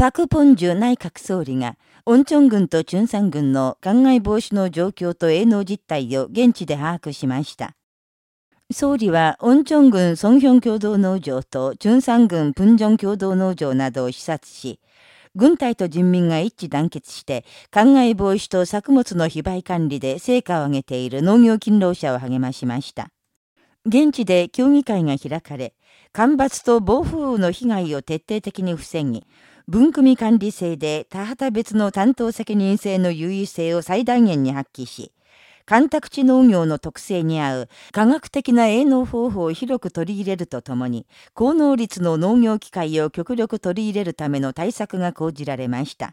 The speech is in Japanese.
パク・ポンジュ内閣総理が、オンチョン郡とチュンサン郡の灌漑防止の状況と営農実態を現地で把握しました。総理は、オンチョン郡ソンヒョン共同農場とチュンサン郡プンジョン共同農場などを視察し、軍隊と人民が一致団結して、灌漑防止と作物の非売管理で成果を上げている農業勤労者を励ましました。現地で協議会が開かれ、干ばつと暴風雨の被害を徹底的に防ぎ、分組管理制で田畑別の担当責任制の優位性を最大限に発揮し、干拓地農業の特性に合う科学的な営農方法を広く取り入れるとともに、高能率の農業機械を極力取り入れるための対策が講じられました。